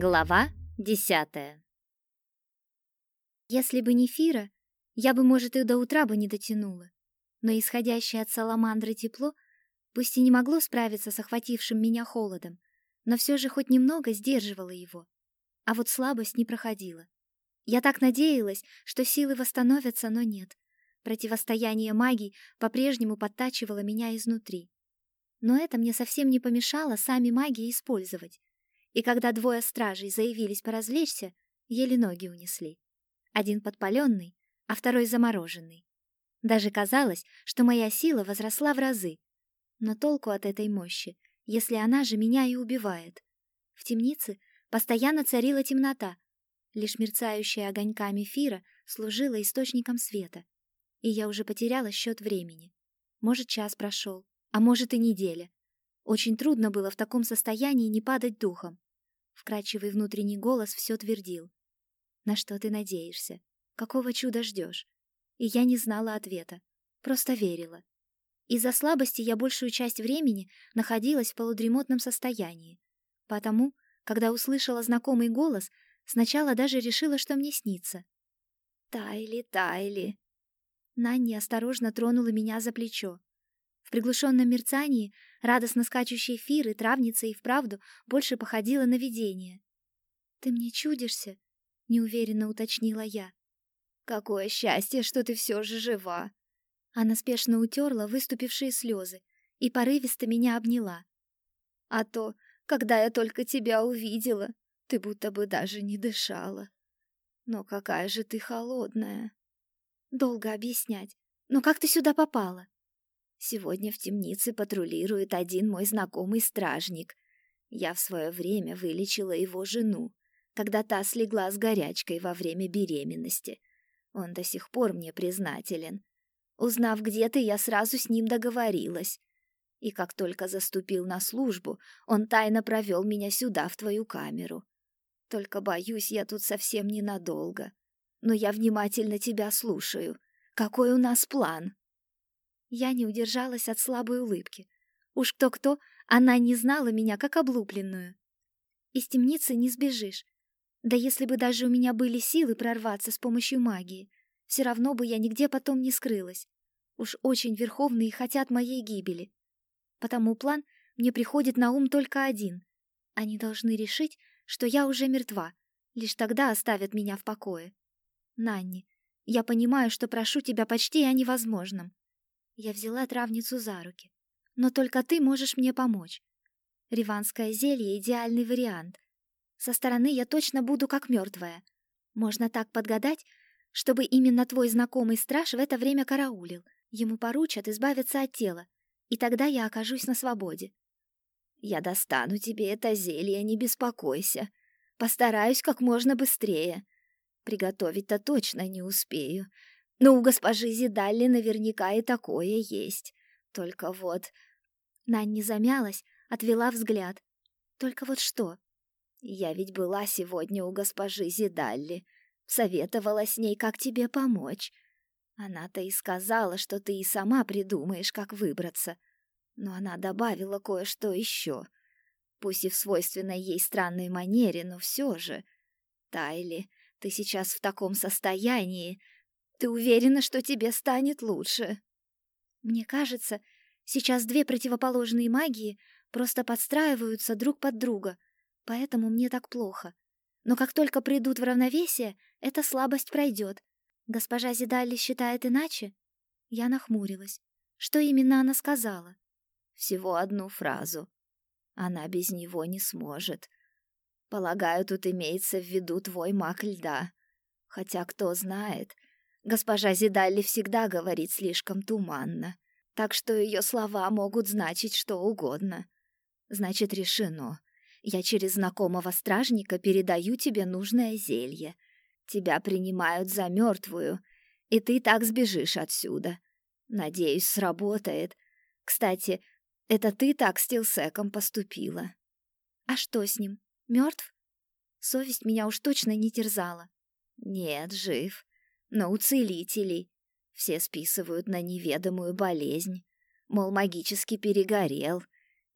Глава десятая Если бы не Фира, я бы, может, и до утра бы не дотянула. Но исходящее от саламандры тепло, пусть и не могло справиться с охватившим меня холодом, но все же хоть немного сдерживало его. А вот слабость не проходила. Я так надеялась, что силы восстановятся, но нет. Противостояние магии по-прежнему подтачивало меня изнутри. Но это мне совсем не помешало сами магии использовать и когда двое стражей заявились поразвлечься, еле ноги унесли. Один подпаленный, а второй замороженный. Даже казалось, что моя сила возросла в разы. Но толку от этой мощи, если она же меня и убивает. В темнице постоянно царила темнота, лишь мерцающая огоньками фира служила источником света. И я уже потеряла счет времени. Может, час прошел, а может и неделя. Очень трудно было в таком состоянии не падать духом. Вкрадчивый внутренний голос все твердил. «На что ты надеешься? Какого чуда ждешь?» И я не знала ответа, просто верила. Из-за слабости я большую часть времени находилась в полудремотном состоянии. Потому, когда услышала знакомый голос, сначала даже решила, что мне снится. «Тайли, Тайли!» Нанни осторожно тронула меня за плечо. В приглушенном мерцании радостно скачущей фиры травница и вправду больше походила на видение. «Ты мне чудишься?» — неуверенно уточнила я. «Какое счастье, что ты все же жива!» Она спешно утерла выступившие слезы и порывисто меня обняла. «А то, когда я только тебя увидела, ты будто бы даже не дышала. Но какая же ты холодная!» «Долго объяснять. Но как ты сюда попала?» Сегодня в темнице патрулирует один мой знакомый стражник. Я в свое время вылечила его жену, когда та слегла с горячкой во время беременности. Он до сих пор мне признателен. Узнав, где ты, я сразу с ним договорилась. И как только заступил на службу, он тайно провел меня сюда, в твою камеру. Только боюсь, я тут совсем ненадолго. Но я внимательно тебя слушаю. Какой у нас план?» Я не удержалась от слабой улыбки. Уж кто-кто, она не знала меня как облупленную. Из темницы не сбежишь. Да если бы даже у меня были силы прорваться с помощью магии, все равно бы я нигде потом не скрылась. Уж очень верховные хотят моей гибели. Потому план мне приходит на ум только один. Они должны решить, что я уже мертва. Лишь тогда оставят меня в покое. Нанни, я понимаю, что прошу тебя почти о невозможном. Я взяла травницу за руки. Но только ты можешь мне помочь. Риванское зелье — идеальный вариант. Со стороны я точно буду как мертвая. Можно так подгадать, чтобы именно твой знакомый страж в это время караулил. Ему поручат избавиться от тела, и тогда я окажусь на свободе. Я достану тебе это зелье, не беспокойся. Постараюсь как можно быстрее. Приготовить-то точно не успею. Но у госпожи Зидалли наверняка и такое есть. Только вот... Нанни замялась, отвела взгляд. Только вот что? Я ведь была сегодня у госпожи Зидалли. Советовала с ней, как тебе помочь. Она-то и сказала, что ты и сама придумаешь, как выбраться. Но она добавила кое-что еще. Пусть и в свойственной ей странной манере, но все же. Тайли, ты сейчас в таком состоянии, ты уверена, что тебе станет лучше? Мне кажется, сейчас две противоположные магии просто подстраиваются друг под друга, поэтому мне так плохо. Но как только придут в равновесие, эта слабость пройдет. Госпожа Зидали считает иначе? Я нахмурилась. Что именно она сказала? Всего одну фразу. Она без него не сможет. Полагаю, тут имеется в виду твой маг льда. Хотя кто знает, Госпожа Зидалли всегда говорит слишком туманно, так что ее слова могут значить что угодно. Значит, решено. Я через знакомого стражника передаю тебе нужное зелье. Тебя принимают за мертвую, и ты так сбежишь отсюда. Надеюсь, сработает. Кстати, это ты так с Тилсеком поступила. А что с ним? Мертв? Совесть меня уж точно не терзала. Нет, жив но у целителей. Все списывают на неведомую болезнь. Мол, магически перегорел,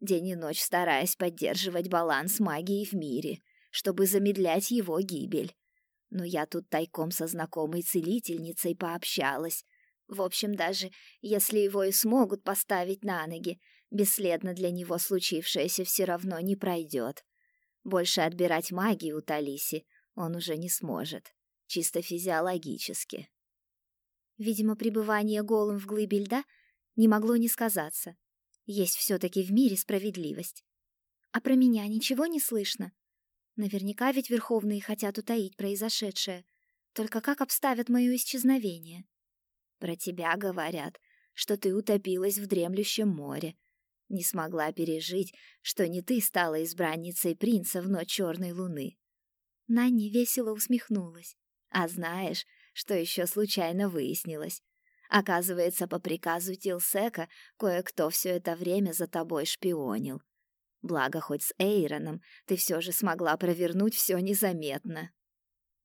день и ночь стараясь поддерживать баланс магии в мире, чтобы замедлять его гибель. Но я тут тайком со знакомой целительницей пообщалась. В общем, даже если его и смогут поставить на ноги, бесследно для него случившееся все равно не пройдет. Больше отбирать магию у Талиси он уже не сможет, чисто физиологически. Видимо, пребывание голым в глыбе льда не могло не сказаться. Есть все-таки в мире справедливость. А про меня ничего не слышно. Наверняка ведь верховные хотят утаить произошедшее. Только как обставят мое исчезновение? Про тебя говорят, что ты утопилась в дремлющем море. Не смогла пережить, что не ты стала избранницей принца в ночь черной луны. Нанни весело усмехнулась. А знаешь, что еще случайно выяснилось? Оказывается, по приказу Тилсека кое-кто все это время за тобой шпионил. Благо, хоть с Эйроном ты все же смогла провернуть все незаметно.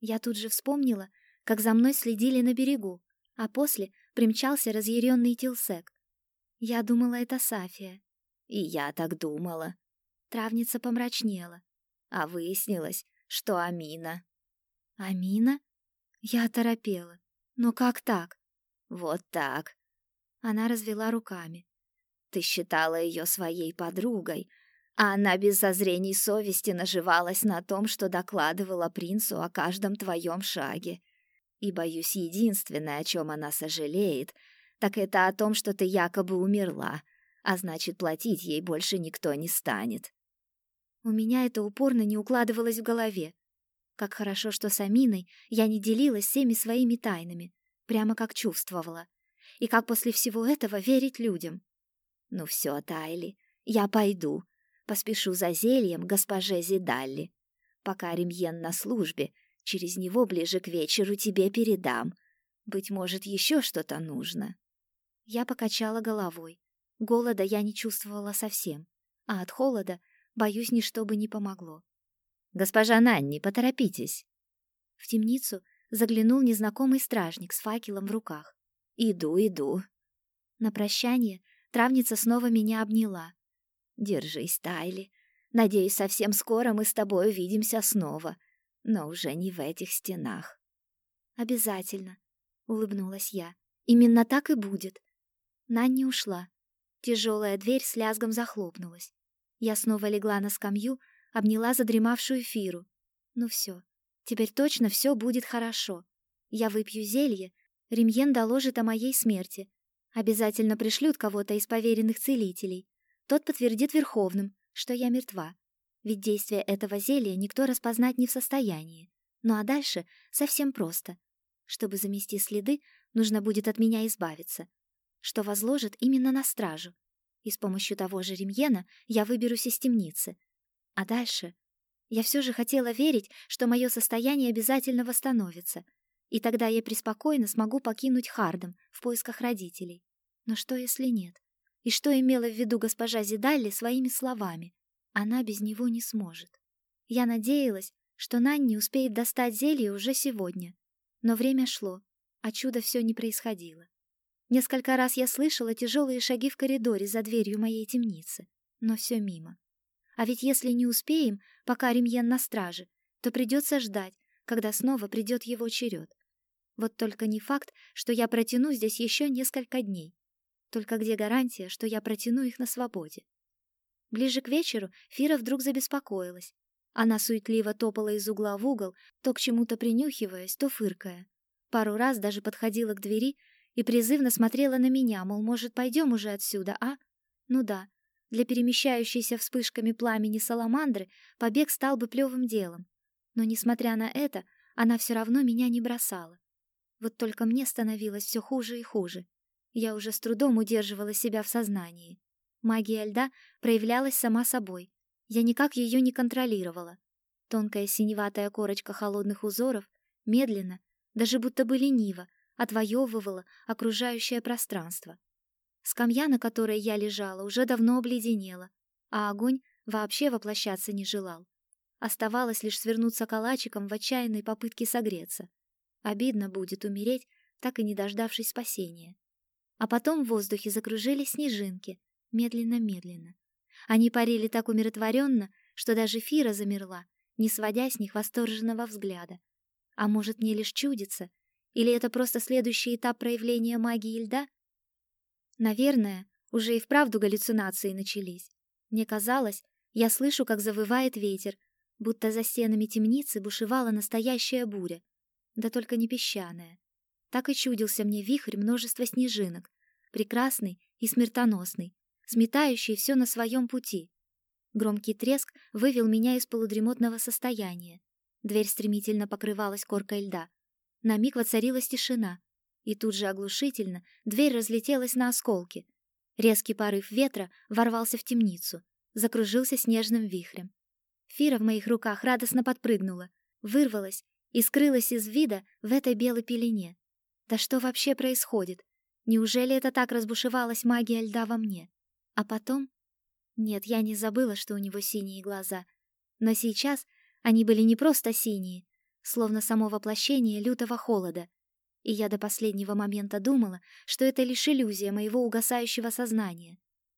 Я тут же вспомнила, как за мной следили на берегу, а после примчался разъяренный Тилсек. Я думала, это Сафия. И я так думала. Травница помрачнела. А выяснилось, что Амина. Амина? Я оторопела. Но как так? Вот так. Она развела руками. Ты считала ее своей подругой, а она без зазрений совести наживалась на том, что докладывала принцу о каждом твоем шаге. И, боюсь, единственное, о чем она сожалеет, так это о том, что ты якобы умерла, а значит, платить ей больше никто не станет. У меня это упорно не укладывалось в голове. Как хорошо, что с Аминой я не делилась всеми своими тайнами, прямо как чувствовала. И как после всего этого верить людям. Ну все, Тайли, я пойду, Поспешу за зельем госпоже Зидалли. Пока Ремьен на службе, через него ближе к вечеру тебе передам. Быть может, еще что-то нужно. Я покачала головой. Голода я не чувствовала совсем, а от холода, боюсь, ничто бы не помогло. «Госпожа Нанни, поторопитесь!» В темницу заглянул незнакомый стражник с факелом в руках. «Иду, иду!» На прощание травница снова меня обняла, Держись, Тайли. Надеюсь, совсем скоро мы с тобой увидимся снова, но уже не в этих стенах. Обязательно, улыбнулась я. Именно так и будет. Нанни ушла. Тяжелая дверь с лязгом захлопнулась. Я снова легла на скамью, обняла задремавшую Фиру. Ну все, теперь точно все будет хорошо. Я выпью зелье, Ремьен доложит о моей смерти. Обязательно пришлют кого-то из поверенных целителей. Тот подтвердит Верховным, что я мертва, ведь действие этого зелья никто распознать не в состоянии. Ну а дальше совсем просто. Чтобы замести следы, нужно будет от меня избавиться, что возложит именно на стражу. И с помощью того же Ремьена я выберусь из темницы. А дальше я все же хотела верить, что мое состояние обязательно восстановится, и тогда я преспокойно смогу покинуть Хардом в поисках родителей. Но что, если нет? И что имела в виду госпожа Зидалли своими словами? Она без него не сможет. Я надеялась, что Нанни успеет достать зелье уже сегодня. Но время шло, а чудо все не происходило. Несколько раз я слышала тяжелые шаги в коридоре за дверью моей темницы, но все мимо. А ведь если не успеем, пока Ремьен на страже, то придется ждать, когда снова придет его черед. Вот только не факт, что я протяну здесь еще несколько дней. Только где гарантия, что я протяну их на свободе? Ближе к вечеру Фира вдруг забеспокоилась. Она суетливо топала из угла в угол, то к чему-то принюхиваясь, то фыркая. Пару раз даже подходила к двери и призывно смотрела на меня, мол, может, пойдем уже отсюда, а? Ну да, для перемещающейся вспышками пламени саламандры побег стал бы плевым делом. Но, несмотря на это, она все равно меня не бросала. Вот только мне становилось все хуже и хуже. Я уже с трудом удерживала себя в сознании. Магия льда проявлялась сама собой. Я никак ее не контролировала. Тонкая синеватая корочка холодных узоров медленно, даже будто бы лениво, отвоевывала окружающее пространство. Скамья, на которой я лежала, уже давно обледенела, а огонь вообще воплощаться не желал. Оставалось лишь свернуться калачиком в отчаянной попытке согреться. Обидно будет умереть, так и не дождавшись спасения. А потом в воздухе закружились снежинки, медленно-медленно. Они парили так умиротворенно, что даже Фира замерла не сводя с них восторженного взгляда. А может, мне лишь чудится? Или это просто следующий этап проявления магии льда? Наверное, уже и вправду галлюцинации начались. Мне казалось, я слышу, как завывает ветер, будто за стенами темницы бушевала настоящая буря, да только не песчаная. Так и чудился мне вихрь множества снежинок, прекрасный и смертоносный, сметающий все на своем пути. Громкий треск вывел меня из полудремотного состояния. Дверь стремительно покрывалась коркой льда. На миг воцарилась тишина, и тут же оглушительно дверь разлетелась на осколки. Резкий порыв ветра ворвался в темницу, закружился снежным вихрем. Фира в моих руках радостно подпрыгнула, вырвалась и скрылась из вида в этой белой пелене. Да что вообще происходит? Неужели это так разбушевалась магия льда во мне? А потом... Нет, я не забыла, что у него синие глаза. Но сейчас они были не просто синие, словно само воплощение лютого холода. И я до последнего момента думала, что это лишь иллюзия моего угасающего сознания.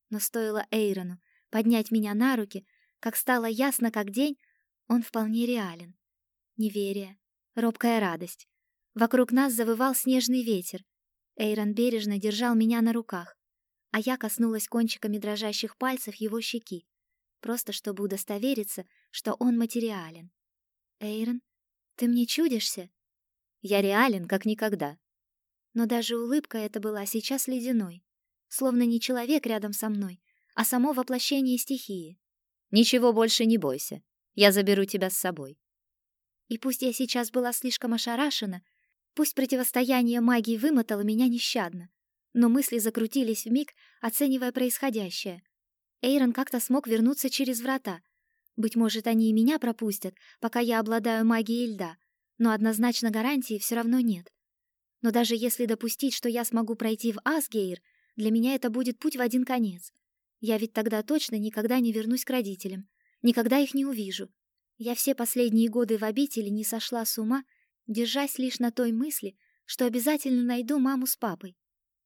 Но стоило Эйрону поднять меня на руки, как стало ясно как день, он вполне реален. Неверие, робкая радость. Вокруг нас завывал снежный ветер. Эйрон бережно держал меня на руках, а я коснулась кончиками дрожащих пальцев его щеки, просто чтобы удостовериться, что он материален. Эйрон, ты мне чудишься? Я реален, как никогда. Но даже улыбка эта была сейчас ледяной, словно не человек рядом со мной, а само воплощение стихии. Ничего больше не бойся. Я заберу тебя с собой. И пусть я сейчас была слишком ошарашена, пусть противостояние магии вымотало меня нещадно, но мысли закрутились в миг, оценивая происходящее. Эйрон как-то смог вернуться через врата. Быть может, они и меня пропустят, пока я обладаю магией льда, но однозначно гарантии все равно нет. Но даже если допустить, что я смогу пройти в Асгейр, для меня это будет путь в один конец. Я ведь тогда точно никогда не вернусь к родителям, никогда их не увижу. Я все последние годы в обители не сошла с ума, держась лишь на той мысли, что обязательно найду маму с папой.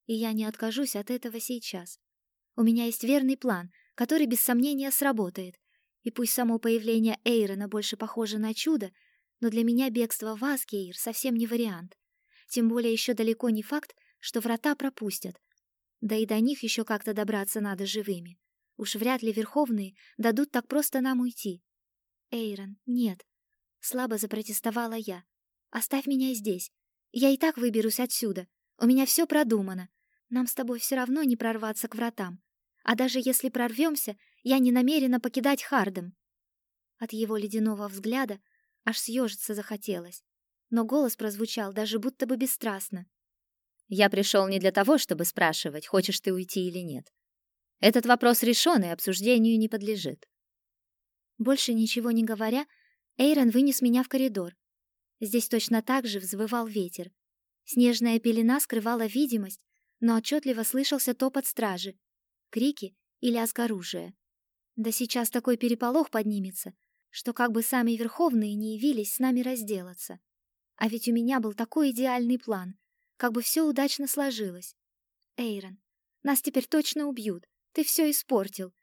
И я не откажусь от этого сейчас. У меня есть верный план, который без сомнения сработает. И пусть само появление Эйрона больше похоже на чудо, но для меня бегство в Аскейр совсем не вариант. Тем более еще далеко не факт, что врата пропустят, да и до них еще как-то добраться надо живыми. Уж вряд ли верховные дадут так просто нам уйти. Эйрон, нет. Слабо запротестовала я. Оставь меня здесь. Я и так выберусь отсюда. У меня все продумано. Нам с тобой все равно не прорваться к вратам. А даже если прорвемся, я не намерена покидать Хардем. От его ледяного взгляда аж съежиться захотелось. Но голос прозвучал даже будто бы бесстрастно. Я пришел не для того, чтобы спрашивать, хочешь ты уйти или нет. Этот вопрос решен и обсуждению не подлежит. Больше ничего не говоря, Эйрон вынес меня в коридор. Здесь точно так же взвывал ветер. Снежная пелена скрывала видимость, но отчетливо слышался топот стражи, крики и лязг оружия. Да сейчас такой переполох поднимется, что как бы сами верховные не явились с нами разделаться. А ведь у меня был такой идеальный план, как бы все удачно сложилось. Эйрон, нас теперь точно убьют. Ты все испортил.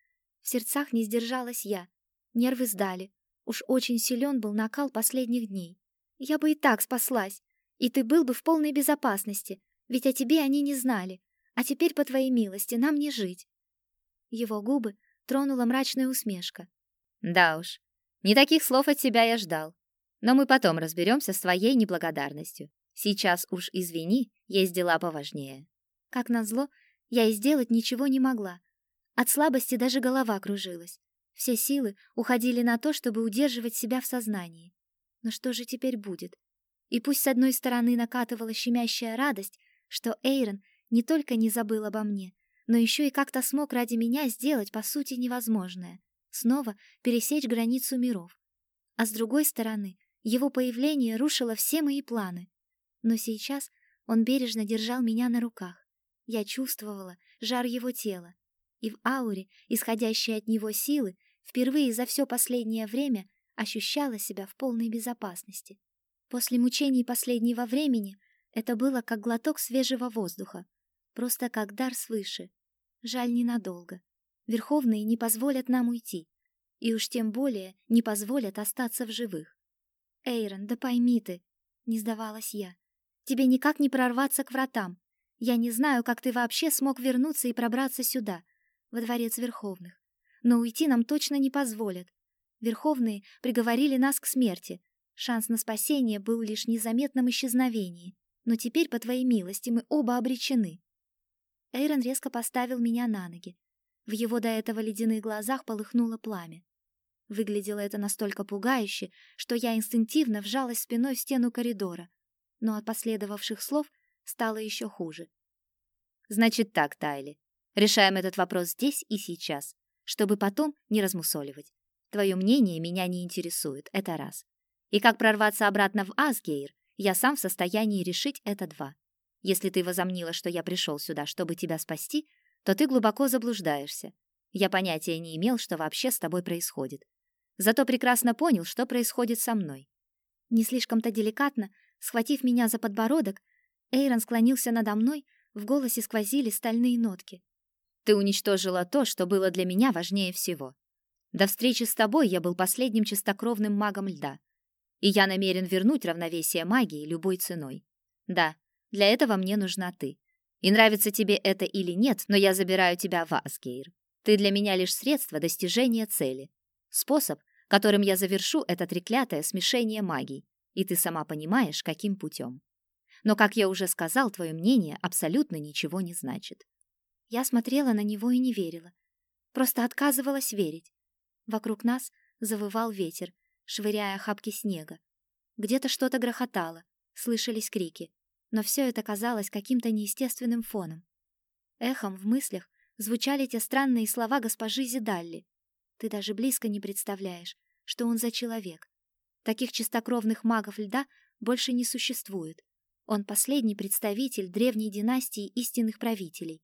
В сердцах не сдержалась я. Нервы сдали. Уж очень силен был накал последних дней. Я бы и так спаслась. И ты был бы в полной безопасности, ведь о тебе они не знали. А теперь, по твоей милости, нам не жить. Его губы тронула мрачная усмешка. Да уж, не таких слов от тебя я ждал. Но мы потом разберемся с твоей неблагодарностью. Сейчас уж извини, есть дела поважнее. Как назло, я и сделать ничего не могла. От слабости даже голова кружилась. Все силы уходили на то, чтобы удерживать себя в сознании. Но что же теперь будет? И пусть с одной стороны накатывала щемящая радость, что Эйрон не только не забыл обо мне, но еще и как-то смог ради меня сделать, по сути, невозможное — снова пересечь границу миров. А с другой стороны, его появление рушило все мои планы. Но сейчас он бережно держал меня на руках. Я чувствовала жар его тела, и в ауре, исходящей от него силы, впервые за все последнее время ощущала себя в полной безопасности. После мучений последнего времени это было как глоток свежего воздуха, просто как дар свыше. Жаль ненадолго. Верховные не позволят нам уйти. и уж тем более не позволят остаться в живых. «Эйрон, да пойми ты!» — не сдавалась я. «Тебе никак не прорваться к вратам. Я не знаю, как ты вообще смог вернуться и пробраться сюда, во дворец Верховных. Но уйти нам точно не позволят. Верховные приговорили нас к смерти. Шанс на спасение был лишь незаметным исчезновением. Но теперь, по твоей милости, мы оба обречены». Эйрон резко поставил меня на ноги. В его до этого ледяных глазах полыхнуло пламя. Выглядело это настолько пугающе, что я инстинктивно вжалась спиной в стену коридора, но от последовавших слов стало еще хуже. «Значит так, Тайли, решаем этот вопрос здесь и сейчас, чтобы потом не размусоливать. Твое мнение меня не интересует, это раз. И как прорваться обратно в Асгейр, я сам в состоянии решить это два. Если ты возомнила, что я пришел сюда, чтобы тебя спасти, то ты глубоко заблуждаешься. Я понятия не имел, что вообще с тобой происходит. Зато прекрасно понял, что происходит со мной. Не слишком-то деликатно, схватив меня за подбородок, Эйрон склонился надо мной, в голосе сквозили стальные нотки. Ты уничтожила то, что было для меня важнее всего. До встречи с тобой я был последним чистокровным магом льда, и я намерен вернуть равновесие магии любой ценой. Да, для этого мне нужна ты. И нравится тебе это или нет, но я забираю тебя в Асгейр. Ты для меня лишь средство достижения цели. Способ, которым я завершу это треклятое смешение магий, и ты сама понимаешь, каким путем. Но, как я уже сказал, твое мнение абсолютно ничего не значит. Я смотрела на него и не верила. Просто отказывалась верить. Вокруг нас завывал ветер, швыряя хапки снега. Где-то что-то грохотало, слышались крики, но все это казалось каким-то неестественным фоном. Эхом в мыслях звучали те странные слова госпожи Зидалли, ты даже близко не представляешь, что он за человек. Таких чистокровных магов льда больше не существует. Он последний представитель древней династии истинных правителей.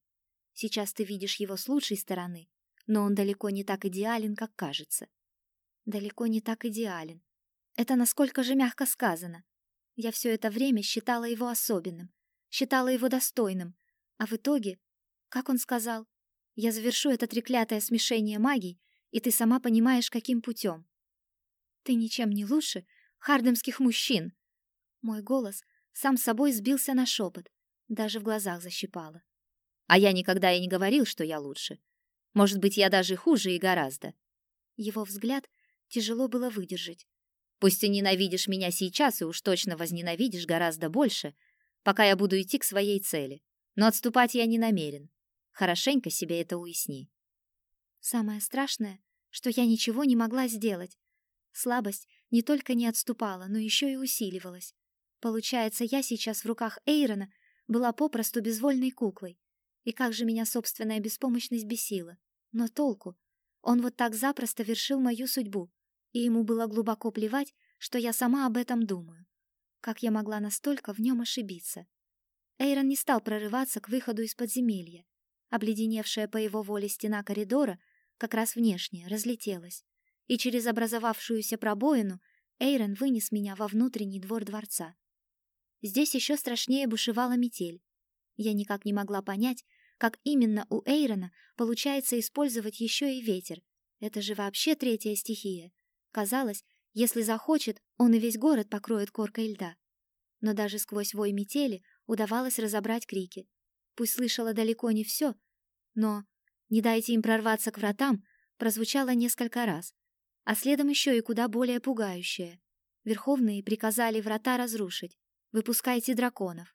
Сейчас ты видишь его с лучшей стороны, но он далеко не так идеален, как кажется. Далеко не так идеален. Это насколько же мягко сказано. Я все это время считала его особенным, считала его достойным, а в итоге, как он сказал, я завершу это треклятое смешение магий и ты сама понимаешь, каким путем. Ты ничем не лучше хардемских мужчин. Мой голос сам собой сбился на шепот, даже в глазах защипало. А я никогда и не говорил, что я лучше. Может быть, я даже хуже и гораздо. Его взгляд тяжело было выдержать. Пусть ты ненавидишь меня сейчас и уж точно возненавидишь гораздо больше, пока я буду идти к своей цели. Но отступать я не намерен. Хорошенько себе это уясни. Самое страшное, что я ничего не могла сделать. Слабость не только не отступала, но еще и усиливалась. Получается, я сейчас в руках Эйрона была попросту безвольной куклой. И как же меня собственная беспомощность бесила. Но толку? Он вот так запросто вершил мою судьбу, и ему было глубоко плевать, что я сама об этом думаю. Как я могла настолько в нем ошибиться? Эйрон не стал прорываться к выходу из подземелья. Обледеневшая по его воле стена коридора как раз внешне, разлетелась, и через образовавшуюся пробоину Эйрон вынес меня во внутренний двор дворца. Здесь еще страшнее бушевала метель. Я никак не могла понять, как именно у Эйрона получается использовать еще и ветер. Это же вообще третья стихия. Казалось, если захочет, он и весь город покроет коркой льда. Но даже сквозь вой метели удавалось разобрать крики. Пусть слышала далеко не все, но «Не дайте им прорваться к вратам» прозвучало несколько раз, а следом еще и куда более пугающее. Верховные приказали врата разрушить. Выпускайте драконов.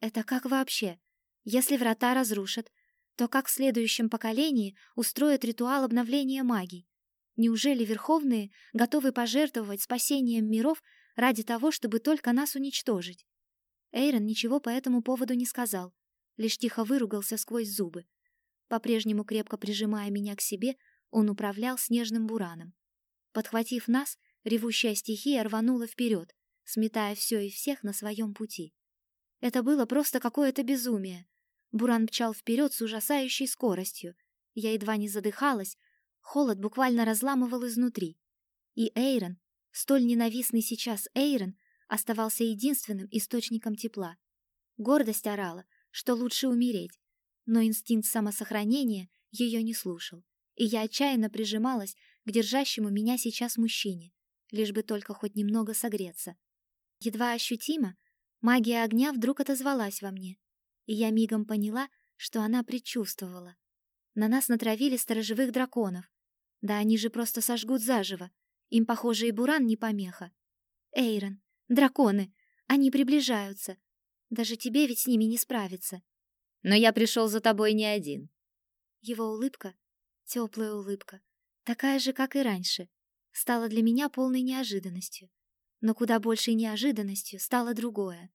Это как вообще? Если врата разрушат, то как в следующем поколении устроят ритуал обновления магии? Неужели Верховные готовы пожертвовать спасением миров ради того, чтобы только нас уничтожить? Эйрон ничего по этому поводу не сказал, лишь тихо выругался сквозь зубы. По-прежнему крепко прижимая меня к себе, он управлял снежным бураном. Подхватив нас, ревущая стихия рванула вперед, сметая все и всех на своем пути. Это было просто какое-то безумие. Буран мчал вперед с ужасающей скоростью. Я едва не задыхалась, холод буквально разламывал изнутри. И Эйрон, столь ненавистный сейчас Эйрон, оставался единственным источником тепла. Гордость орала, что лучше умереть, но инстинкт самосохранения ее не слушал, и я отчаянно прижималась к держащему меня сейчас мужчине, лишь бы только хоть немного согреться. Едва ощутимо, магия огня вдруг отозвалась во мне, и я мигом поняла, что она предчувствовала. На нас натравили сторожевых драконов. Да они же просто сожгут заживо. Им, похоже, и буран не помеха. Эйрон, драконы, они приближаются. Даже тебе ведь с ними не справиться. Но я пришел за тобой не один. Его улыбка, теплая улыбка, такая же, как и раньше, стала для меня полной неожиданностью. Но куда большей неожиданностью стало другое.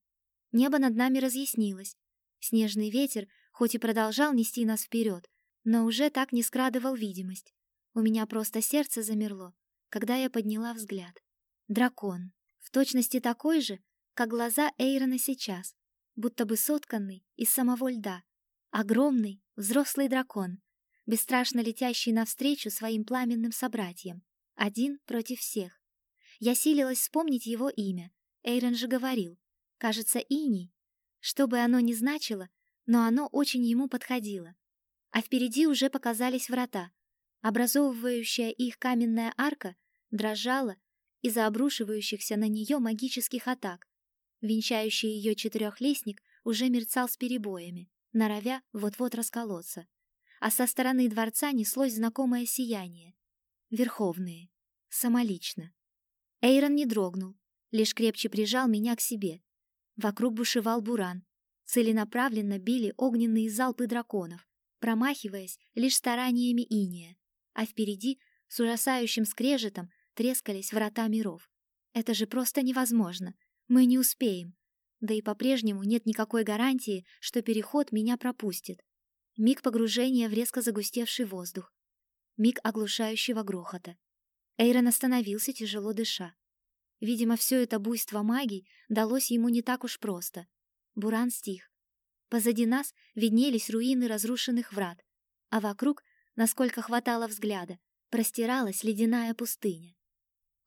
Небо над нами разъяснилось. Снежный ветер, хоть и продолжал нести нас вперед, но уже так не скрадывал видимость. У меня просто сердце замерло, когда я подняла взгляд. Дракон, в точности такой же, как глаза Эйрона сейчас, будто бы сотканный из самого льда. Огромный, взрослый дракон, бесстрашно летящий навстречу своим пламенным собратьям, один против всех. Я силилась вспомнить его имя. Эйрон же говорил. Кажется, Иней. Что бы оно ни значило, но оно очень ему подходило. А впереди уже показались врата. Образовывающая их каменная арка дрожала из-за обрушивающихся на нее магических атак. Венчающий ее четырехлестник уже мерцал с перебоями, норовя вот-вот расколоться. А со стороны дворца неслось знакомое сияние. Верховные. Самолично. Эйрон не дрогнул, лишь крепче прижал меня к себе. Вокруг бушевал буран. Целенаправленно били огненные залпы драконов, промахиваясь лишь стараниями иния. А впереди, с ужасающим скрежетом, трескались врата миров. Это же просто невозможно. Мы не успеем. Да и по-прежнему нет никакой гарантии, что переход меня пропустит. Миг погружения в резко загустевший воздух. Миг оглушающего грохота. Эйрон остановился, тяжело дыша. Видимо, все это буйство магий далось ему не так уж просто. Буран стих. Позади нас виднелись руины разрушенных врат, а вокруг, насколько хватало взгляда, простиралась ледяная пустыня.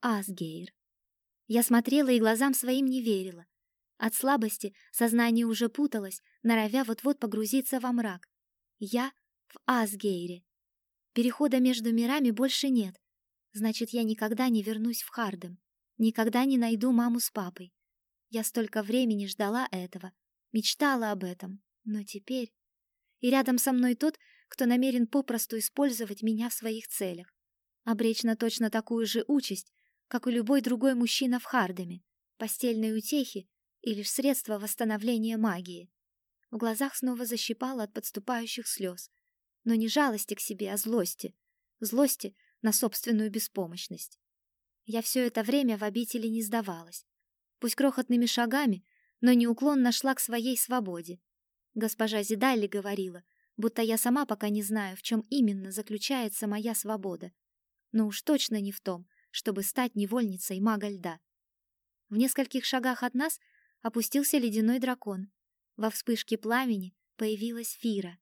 Асгейр. Я смотрела и глазам своим не верила. От слабости сознание уже путалось, норовя вот-вот погрузиться во мрак. Я в Асгейре. Перехода между мирами больше нет, Значит, я никогда не вернусь в Хардем, никогда не найду маму с папой. Я столько времени ждала этого, мечтала об этом, но теперь... И рядом со мной тот, кто намерен попросту использовать меня в своих целях. Обречь на точно такую же участь, как и любой другой мужчина в Хардеме, постельной утехи и лишь средство восстановления магии. В глазах снова защипало от подступающих слез. Но не жалости к себе, а злости. Злости, на собственную беспомощность. Я все это время в обители не сдавалась. Пусть крохотными шагами, но неуклонно шла к своей свободе. Госпожа Зидалли говорила, будто я сама пока не знаю, в чем именно заключается моя свобода. Но уж точно не в том, чтобы стать невольницей мага льда. В нескольких шагах от нас опустился ледяной дракон. Во вспышке пламени появилась Фира.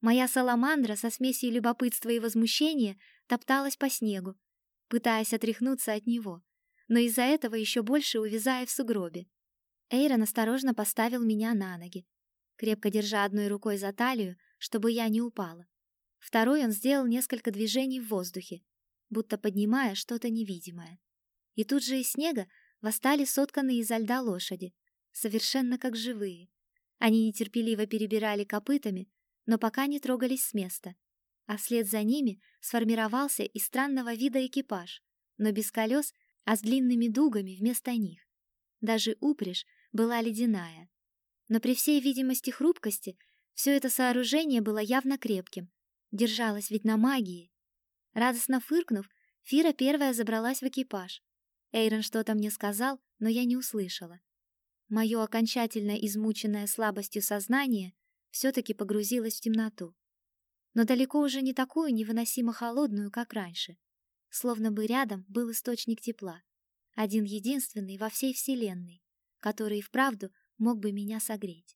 Моя саламандра со смесью любопытства и возмущения топталась по снегу, пытаясь отряхнуться от него, но из-за этого еще больше увязая в сугробе. Эйрон осторожно поставил меня на ноги, крепко держа одной рукой за талию, чтобы я не упала. Второй он сделал несколько движений в воздухе, будто поднимая что-то невидимое. И тут же из снега восстали сотканные изо льда лошади, совершенно как живые. Они нетерпеливо перебирали копытами, но пока не трогались с места а вслед за ними сформировался и странного вида экипаж, но без колес, а с длинными дугами вместо них. Даже упряжь была ледяная. Но при всей видимости хрупкости все это сооружение было явно крепким, держалось ведь на магии. Радостно фыркнув, Фира первая забралась в экипаж. Эйрон что-то мне сказал, но я не услышала. Мое окончательно измученное слабостью сознание все-таки погрузилось в темноту но далеко уже не такую невыносимо холодную, как раньше. Словно бы рядом был источник тепла, один единственный во всей вселенной, который и вправду мог бы меня согреть.